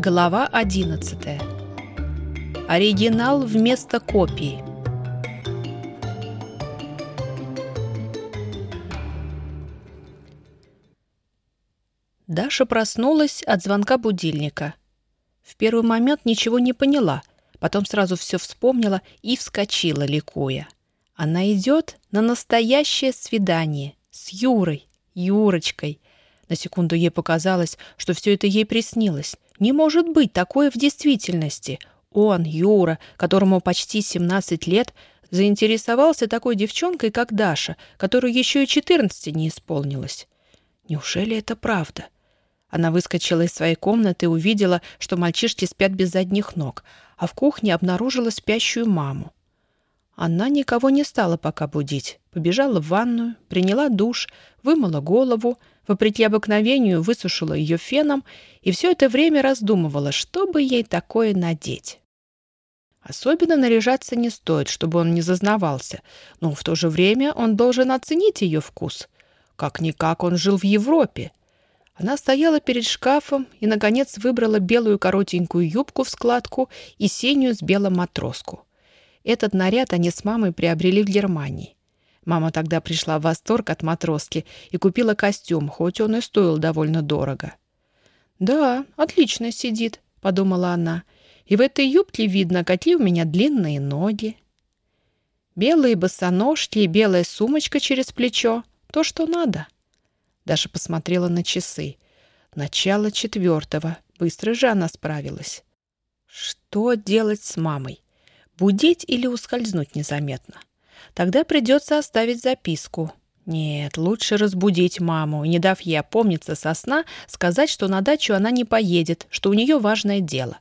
Глава 11. Оригинал вместо копии. Даша проснулась от звонка будильника. В первый момент ничего не поняла, потом сразу все вспомнила и вскочила, ликуя. Она идет на настоящее свидание с Юрой, Юрочкой. На секунду ей показалось, что все это ей приснилось. Не может быть такое в действительности. Он, Юра, которому почти 17 лет, заинтересовался такой девчонкой, как Даша, которой еще и 14 не исполнилось. Неужели это правда? Она выскочила из своей комнаты и увидела, что мальчишки спят без задних ног, а в кухне обнаружила спящую маму. Она никого не стала пока будить. Побежала в ванную, приняла душ, вымыла голову, вопреки обыкновению высушила ее феном и все это время раздумывала, что бы ей такое надеть. Особенно наряжаться не стоит, чтобы он не зазнавался, но в то же время он должен оценить ее вкус. Как-никак он жил в Европе. Она стояла перед шкафом и, наконец, выбрала белую коротенькую юбку в складку и синюю с белым матроску. Этот наряд они с мамой приобрели в Германии. Мама тогда пришла в восторг от матроски и купила костюм, хоть он и стоил довольно дорого. «Да, отлично сидит», — подумала она. «И в этой юбке видно, какие у меня длинные ноги». Белые босоножки и белая сумочка через плечо — то, что надо. Даша посмотрела на часы. Начало четвертого. Быстро же она справилась. Что делать с мамой? Будить или ускользнуть незаметно? Тогда придется оставить записку. Нет, лучше разбудить маму и, не дав ей опомниться со сна, сказать, что на дачу она не поедет, что у нее важное дело.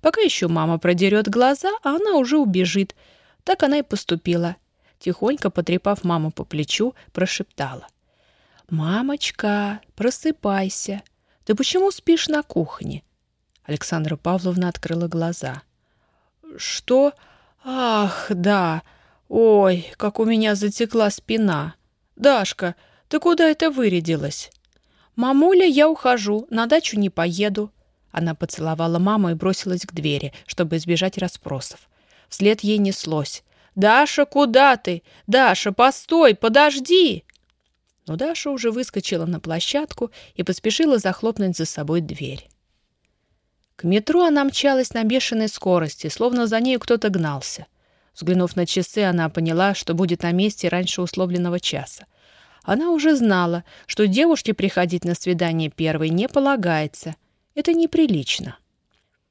Пока еще мама продерет глаза, а она уже убежит. Так она и поступила. Тихонько потрепав маму по плечу, прошептала. «Мамочка, просыпайся. Ты почему спишь на кухне?» Александра Павловна открыла глаза. «Что?» «Ах, да! Ой, как у меня затекла спина! Дашка, ты куда это вырядилась?» «Мамуля, я ухожу, на дачу не поеду». Она поцеловала маму и бросилась к двери, чтобы избежать расспросов. Вслед ей неслось. «Даша, куда ты? Даша, постой, подожди!» Но Даша уже выскочила на площадку и поспешила захлопнуть за собой дверь. К метро она мчалась на бешеной скорости, словно за нею кто-то гнался. Взглянув на часы, она поняла, что будет на месте раньше условленного часа. Она уже знала, что девушке приходить на свидание первой не полагается. Это неприлично.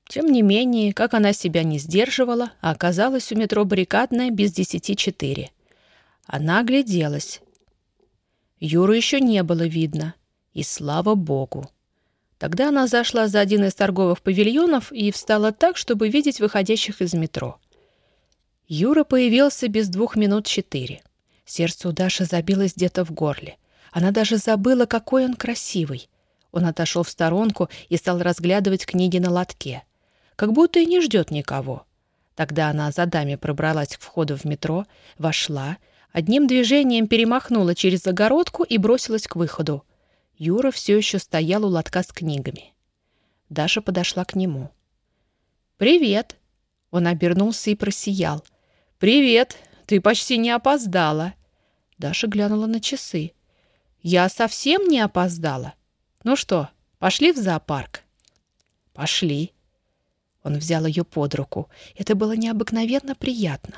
Тем не менее, как она себя не сдерживала, а оказалась у метро баррикадная без десяти четыре. Она огляделась. Юру еще не было видно. И слава богу. Тогда она зашла за один из торговых павильонов и встала так, чтобы видеть выходящих из метро. Юра появился без двух минут четыре. Сердце у Даши забилось где-то в горле. Она даже забыла, какой он красивый. Он отошел в сторонку и стал разглядывать книги на лотке. Как будто и не ждет никого. Тогда она за даме пробралась к входу в метро, вошла, одним движением перемахнула через загородку и бросилась к выходу. Юра все еще стоял у лотка с книгами. Даша подошла к нему. «Привет!» Он обернулся и просиял. «Привет! Ты почти не опоздала!» Даша глянула на часы. «Я совсем не опоздала. Ну что, пошли в зоопарк?» «Пошли!» Он взял ее под руку. Это было необыкновенно приятно.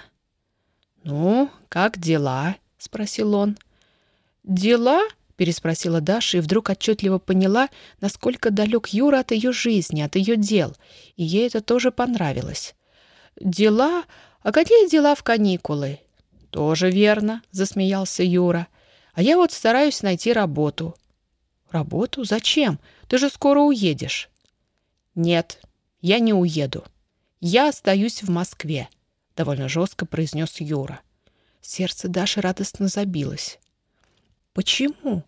«Ну, как дела?» — спросил он. «Дела?» переспросила Даша и вдруг отчетливо поняла, насколько далек Юра от ее жизни, от ее дел, и ей это тоже понравилось. «Дела? А какие дела в каникулы?» «Тоже верно», — засмеялся Юра. «А я вот стараюсь найти работу». «Работу? Зачем? Ты же скоро уедешь». «Нет, я не уеду. Я остаюсь в Москве», — довольно жестко произнес Юра. Сердце Даши радостно забилось. «Почему?»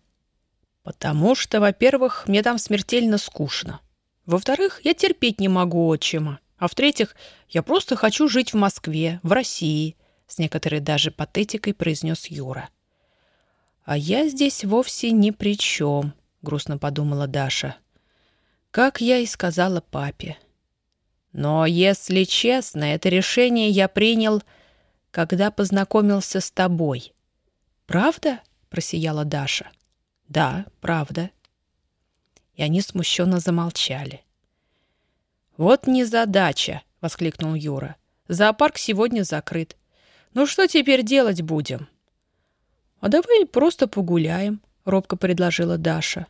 «Потому что, во-первых, мне там смертельно скучно. Во-вторых, я терпеть не могу отчима. А в-третьих, я просто хочу жить в Москве, в России», с некоторой даже патетикой произнес Юра. «А я здесь вовсе ни при чем», — грустно подумала Даша. Как я и сказала папе. Но, если честно, это решение я принял, когда познакомился с тобой. «Правда?» — просияла Даша. «Да, правда». И они смущенно замолчали. «Вот незадача!» — воскликнул Юра. «Зоопарк сегодня закрыт. Ну что теперь делать будем?» «А давай просто погуляем», — робко предложила Даша.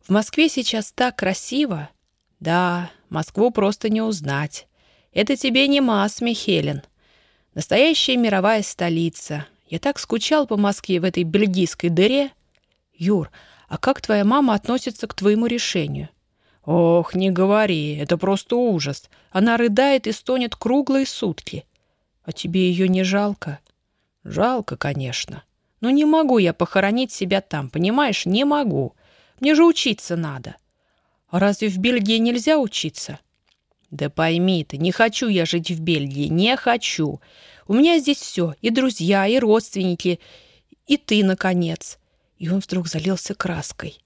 «В Москве сейчас так красиво». «Да, Москву просто не узнать. Это тебе не Масми, Хелен. Настоящая мировая столица. Я так скучал по Москве в этой бельгийской дыре. Юр, а как твоя мама относится к твоему решению? Ох, не говори, это просто ужас. Она рыдает и стонет круглые сутки. А тебе ее не жалко? Жалко, конечно. Но не могу я похоронить себя там, понимаешь? Не могу. Мне же учиться надо. А разве в Бельгии нельзя учиться? Да пойми ты, не хочу я жить в Бельгии, не хочу. У меня здесь все, и друзья, и родственники, и ты, наконец. И он вдруг залился краской.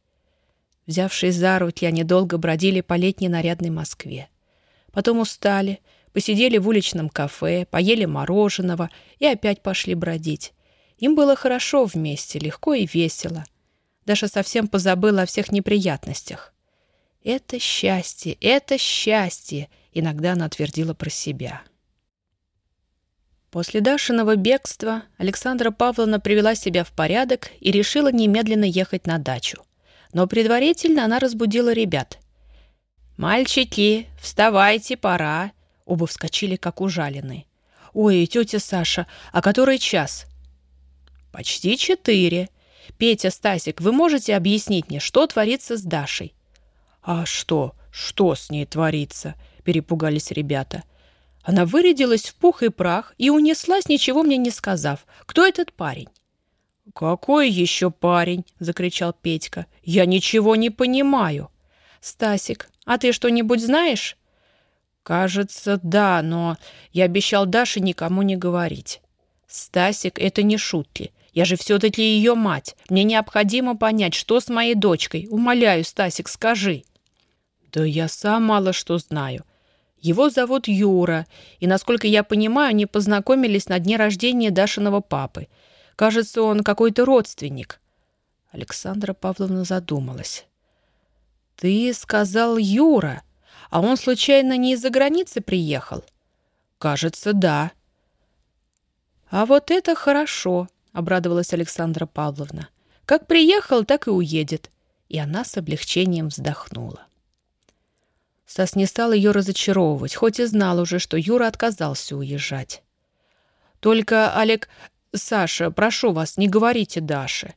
Взявшись за руки, они долго бродили по летней нарядной Москве. Потом устали, посидели в уличном кафе, поели мороженого и опять пошли бродить. Им было хорошо вместе, легко и весело. Даша совсем позабыла о всех неприятностях. «Это счастье, это счастье!» Иногда она твердила про себя. После Дашиного бегства Александра Павловна привела себя в порядок и решила немедленно ехать на дачу. Но предварительно она разбудила ребят. «Мальчики, вставайте, пора!» Оба вскочили, как ужаленные. «Ой, тетя Саша, а который час?» «Почти четыре. Петя, Стасик, вы можете объяснить мне, что творится с Дашей?» «А что? Что с ней творится?» — перепугались ребята. Она вырядилась в пух и прах и унеслась, ничего мне не сказав. «Кто этот парень?» «Какой еще парень?» — закричал Петька. «Я ничего не понимаю». «Стасик, а ты что-нибудь знаешь?» «Кажется, да, но я обещал Даше никому не говорить». «Стасик, это не шутки. Я же все-таки ее мать. Мне необходимо понять, что с моей дочкой. Умоляю, Стасик, скажи». Да я сам мало что знаю. Его зовут Юра, и, насколько я понимаю, они познакомились на дне рождения Дашиного папы. Кажется, он какой-то родственник. Александра Павловна задумалась. «Ты сказал Юра, а он случайно не из-за границы приехал?» «Кажется, да». «А вот это хорошо», — обрадовалась Александра Павловна. «Как приехал, так и уедет». И она с облегчением вздохнула. Стас не стал ее разочаровывать, хоть и знал уже, что Юра отказался уезжать. «Только, Олег... Саша, прошу вас, не говорите Даше».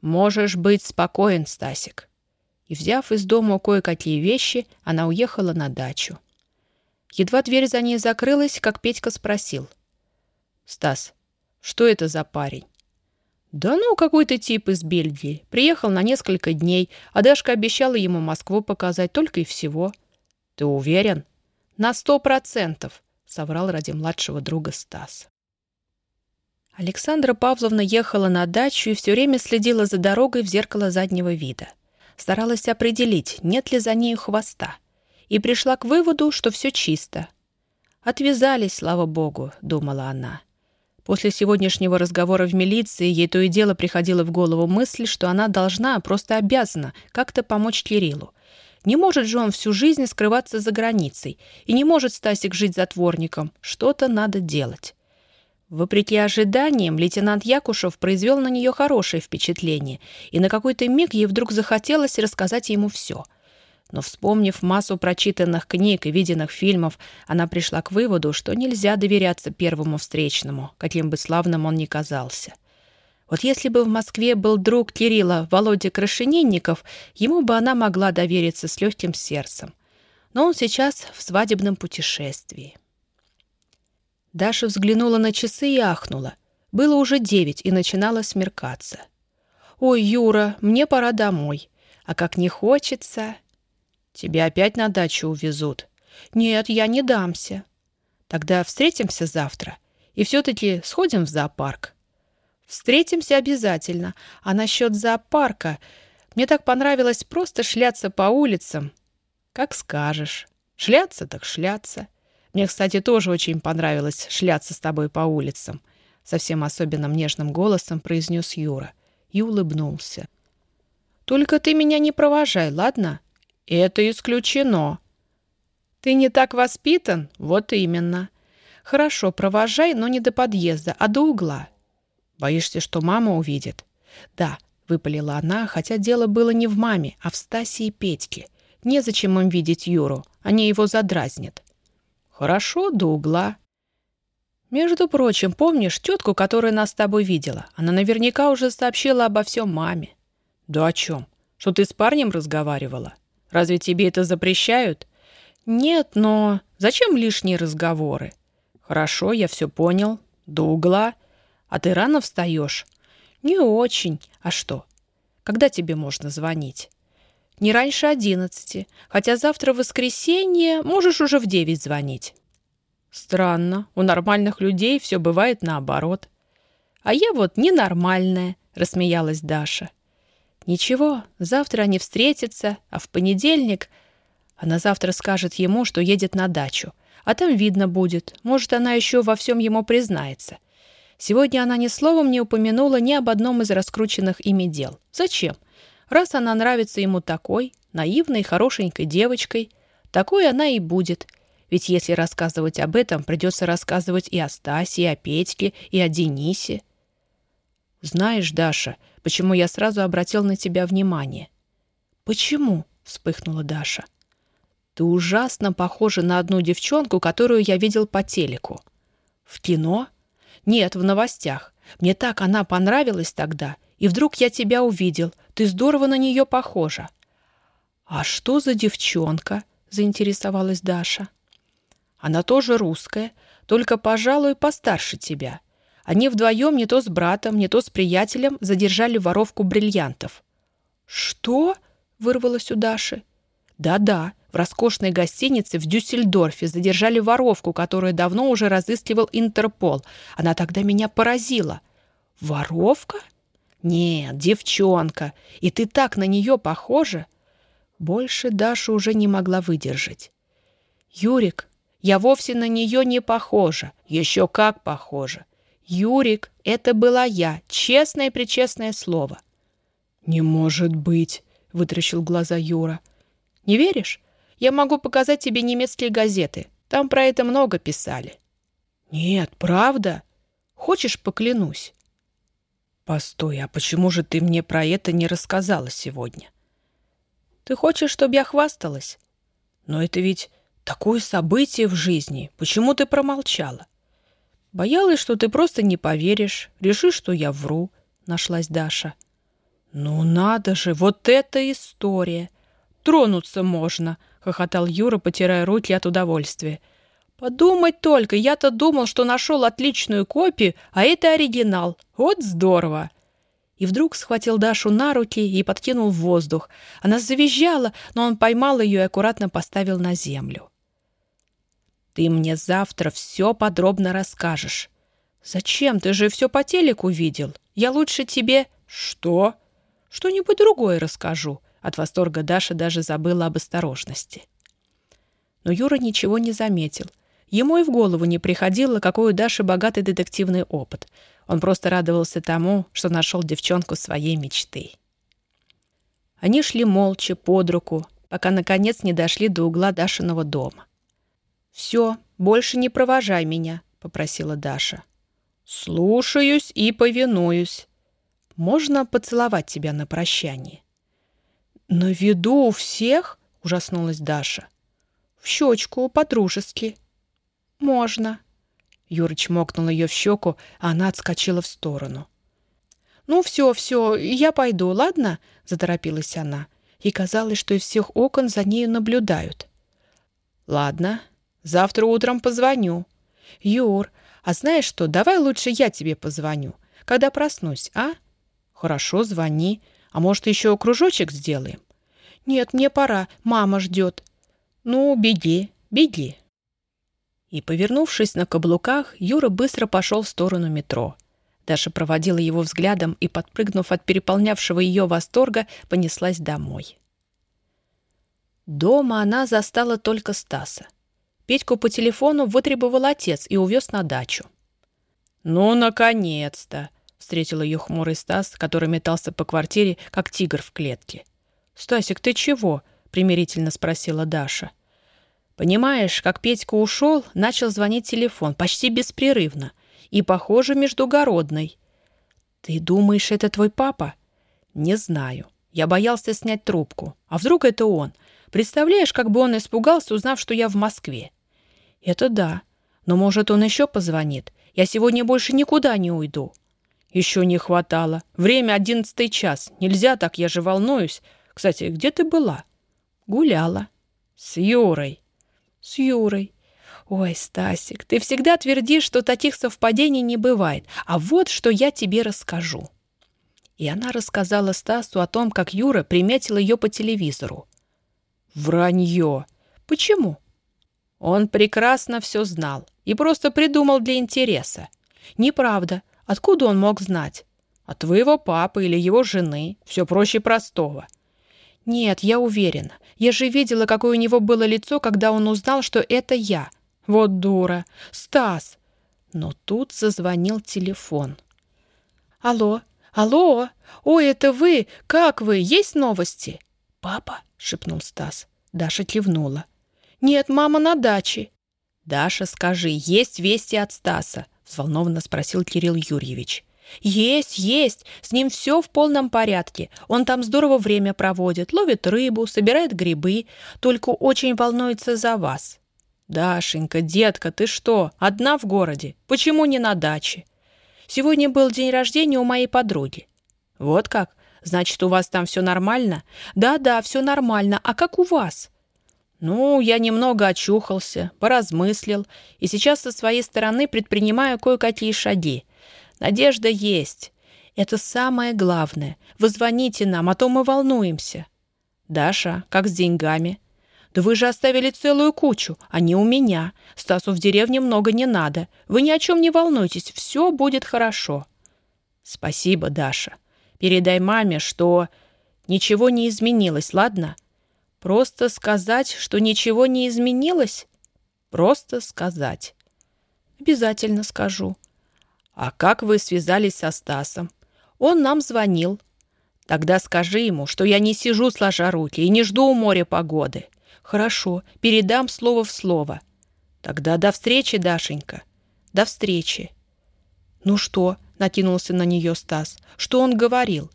«Можешь быть спокоен, Стасик». И, взяв из дома кое-какие вещи, она уехала на дачу. Едва дверь за ней закрылась, как Петька спросил. «Стас, что это за парень?» «Да ну, какой-то тип из Бельгии. Приехал на несколько дней, а Дашка обещала ему Москву показать только и всего». «Ты уверен?» «На сто процентов», — соврал ради младшего друга Стас. Александра Павловна ехала на дачу и все время следила за дорогой в зеркало заднего вида. Старалась определить, нет ли за нею хвоста. И пришла к выводу, что все чисто. «Отвязались, слава богу», — думала она. После сегодняшнего разговора в милиции ей то и дело приходила в голову мысль, что она должна, просто обязана, как-то помочь Кириллу. Не может же он всю жизнь скрываться за границей, и не может Стасик жить затворником. Что-то надо делать. Вопреки ожиданиям, лейтенант Якушев произвел на нее хорошее впечатление, и на какой-то миг ей вдруг захотелось рассказать ему все — но, вспомнив массу прочитанных книг и виденных фильмов, она пришла к выводу, что нельзя доверяться первому встречному, каким бы славным он ни казался. Вот если бы в Москве был друг Кирилла, Володя Крашенинников, ему бы она могла довериться с легким сердцем. Но он сейчас в свадебном путешествии. Даша взглянула на часы и ахнула. Было уже девять, и начинало смеркаться. «Ой, Юра, мне пора домой. А как не хочется...» Тебя опять на дачу увезут. Нет, я не дамся. Тогда встретимся завтра. И все-таки сходим в зоопарк. Встретимся обязательно. А насчет зоопарка... Мне так понравилось просто шляться по улицам. Как скажешь. Шляться так шляться. Мне, кстати, тоже очень понравилось шляться с тобой по улицам. Совсем особенным нежным голосом произнес Юра и улыбнулся. Только ты меня не провожай, ладно? Это исключено. Ты не так воспитан? Вот именно. Хорошо, провожай, но не до подъезда, а до угла. Боишься, что мама увидит? Да, выпалила она, хотя дело было не в маме, а в Стасе и Петьке. Незачем им видеть Юру, они его задразнят. Хорошо, до угла. Между прочим, помнишь тетку, которая нас с тобой видела? Она наверняка уже сообщила обо всем маме. Да о чем? Что ты с парнем разговаривала? Разве тебе это запрещают? Нет, но зачем лишние разговоры? Хорошо, я все понял. До угла. А ты рано встаешь? Не очень. А что? Когда тебе можно звонить? Не раньше одиннадцати, хотя завтра воскресенье можешь уже в девять звонить. Странно, у нормальных людей все бывает наоборот. А я вот ненормальная, рассмеялась Даша. Ничего, завтра они встретятся, а в понедельник она завтра скажет ему, что едет на дачу. А там видно будет, может, она еще во всем ему признается. Сегодня она ни словом не упомянула ни об одном из раскрученных ими дел. Зачем? Раз она нравится ему такой, наивной, хорошенькой девочкой, такой она и будет. Ведь если рассказывать об этом, придется рассказывать и о Стасе, и о Петьке, и о Денисе. «Знаешь, Даша, почему я сразу обратил на тебя внимание?» «Почему?» — вспыхнула Даша. «Ты ужасно похожа на одну девчонку, которую я видел по телеку». «В кино?» «Нет, в новостях. Мне так она понравилась тогда. И вдруг я тебя увидел. Ты здорово на нее похожа». «А что за девчонка?» — заинтересовалась Даша. «Она тоже русская, только, пожалуй, постарше тебя. Они вдвоем не то с братом, не то с приятелем задержали воровку бриллиантов». «Что?» — вырвалось у Даши. «Да-да, в роскошной гостинице в Дюссельдорфе задержали воровку, которую давно уже разыскивал Интерпол. Она тогда меня поразила». «Воровка?» «Нет, девчонка, и ты так на нее похожа!» Больше Даша уже не могла выдержать. «Юрик, я вовсе на нее не похожа. Еще как похожа. Юрик, это была я, честное-пречестное слово». «Не может быть!» — вытращил глаза Юра. «Не веришь? Я могу показать тебе немецкие газеты. Там про это много писали». «Нет, правда? Хочешь, поклянусь?» «Постой, а почему же ты мне про это не рассказала сегодня?» «Ты хочешь, чтобы я хвасталась?» «Но это ведь такое событие в жизни. Почему ты промолчала?» «Боялась, что ты просто не поверишь, решишь, что я вру», — нашлась Даша. «Ну надо же, вот это история! Тронуться можно!» — хохотал Юра, потирая руки от удовольствия. Подумать только, я-то думал, что нашел отличную копию, а это оригинал. Вот здорово!» И вдруг схватил Дашу на руки и подкинул в воздух. Она завизжала, но он поймал ее и аккуратно поставил на землю. «Ты мне завтра все подробно расскажешь». «Зачем? Ты же все по телеку видел. Я лучше тебе...» «Что?» «Что-нибудь другое расскажу». От восторга Даша даже забыла об осторожности. Но Юра ничего не заметил. Ему и в голову не приходило, какой у Даши богатый детективный опыт. Он просто радовался тому, что нашел девчонку своей мечты. Они шли молча, под руку, пока, наконец, не дошли до угла Дашиного дома. «Все, больше не провожай меня», — попросила Даша. «Слушаюсь и повинуюсь. Можно поцеловать тебя на прощание?» «На виду у всех?» — ужаснулась Даша. «В щечку, по-дружески», «Можно». Юра чмокнул ее в щеку, а она отскочила в сторону. «Ну, все, все, я пойду, ладно?» — заторопилась она. И казалось, что из всех окон за нею наблюдают. «Ладно, завтра утром позвоню». «Юр, а знаешь что, давай лучше я тебе позвоню, когда проснусь, а?» «Хорошо, звони. А может, еще кружочек сделаем?» «Нет, мне пора, мама ждет». «Ну, беги, беги». И, повернувшись на каблуках, Юра быстро пошел в сторону метро. Даша проводила его взглядом и, подпрыгнув от переполнявшего ее восторга, понеслась домой. Дома она застала только Стаса. Петьку по телефону вытребовал отец и увез на дачу. «Ну, наконец-то!» — встретил ее хмурый Стас, который метался по квартире, как тигр в клетке. «Стасик, ты чего?» — примирительно спросила Даша. Понимаешь, как Петька ушел, начал звонить телефон почти беспрерывно и, похоже, междугородный. «Ты думаешь, это твой папа?» «Не знаю. Я боялся снять трубку. А вдруг это он? Представляешь, как бы он испугался, узнав, что я в Москве?» «Это да. Но, может, он еще позвонит. Я сегодня больше никуда не уйду». «Еще не хватало. Время одиннадцатый час. Нельзя так, я же волнуюсь. Кстати, где ты была?» «Гуляла». «С Юрой». «С Юрой». «Ой, Стасик, ты всегда твердишь, что таких совпадений не бывает. А вот что я тебе расскажу». И она рассказала Стасу о том, как Юра приметил ее по телевизору. «Вранье! Почему?» Он прекрасно все знал и просто придумал для интереса. Неправда. Откуда он мог знать? От твоего папы или его жены. Все проще простого. Нет, я уверена. Я же видела, какое у него было лицо, когда он узнал, что это я. Вот дура. Стас. Но тут зазвонил телефон. Алло, алло. Ой, это вы. Как вы? Есть новости? Папа, шепнул Стас. Даша кивнула. «Нет, мама на даче». «Даша, скажи, есть вести от Стаса?» — взволнованно спросил Кирилл Юрьевич. «Есть, есть. С ним все в полном порядке. Он там здорово время проводит, ловит рыбу, собирает грибы, только очень волнуется за вас». «Дашенька, детка, ты что, одна в городе? Почему не на даче?» «Сегодня был день рождения у моей подруги». «Вот как? Значит, у вас там все нормально?» «Да-да, все нормально. А как у вас?» Ну, я немного очухался, поразмыслил, и сейчас со своей стороны предпринимаю кое-какие шаги. Надежда есть. Это самое главное. Вы звоните нам, а то мы волнуемся. Даша, как с деньгами? Да вы же оставили целую кучу, а не у меня. Стасу в деревне много не надо. Вы ни о чем не волнуйтесь, все будет хорошо. Спасибо, Даша. Передай маме, что ничего не изменилось, ладно? Просто сказать, что ничего не изменилось? Просто сказать. Обязательно скажу. А как вы связались со Стасом? Он нам звонил. Тогда скажи ему, что я не сижу сложа руки и не жду у моря погоды. Хорошо, передам слово в слово. Тогда до встречи, Дашенька. До встречи. Ну что, накинулся на нее Стас. Что он говорил?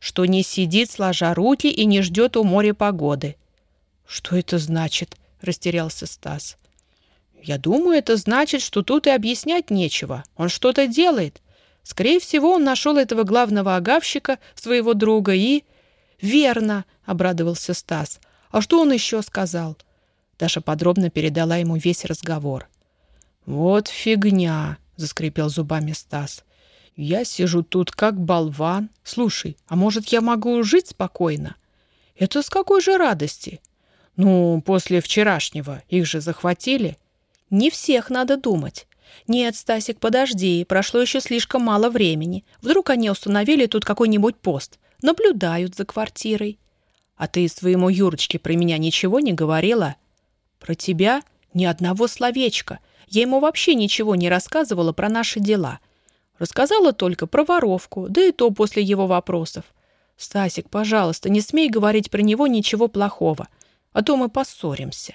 Что не сидит сложа руки и не ждет у моря погоды. «Что это значит?» — растерялся Стас. «Я думаю, это значит, что тут и объяснять нечего. Он что-то делает. Скорее всего, он нашел этого главного агавщика, своего друга, и...» «Верно!» — обрадовался Стас. «А что он еще сказал?» Даша подробно передала ему весь разговор. «Вот фигня!» — заскрипел зубами Стас. «Я сижу тут как болван. Слушай, а может, я могу жить спокойно? Это с какой же радости? Ну, после вчерашнего их же захватили. Не всех надо думать. Нет, Стасик, подожди, прошло еще слишком мало времени. Вдруг они установили тут какой-нибудь пост, наблюдают за квартирой. А ты своему Юрочке про меня ничего не говорила? Про тебя ни одного словечка. Я ему вообще ничего не рассказывала про наши дела. Рассказала только про воровку, да и то после его вопросов. Стасик, пожалуйста, не смей говорить про него ничего плохого а то мы поссоримся.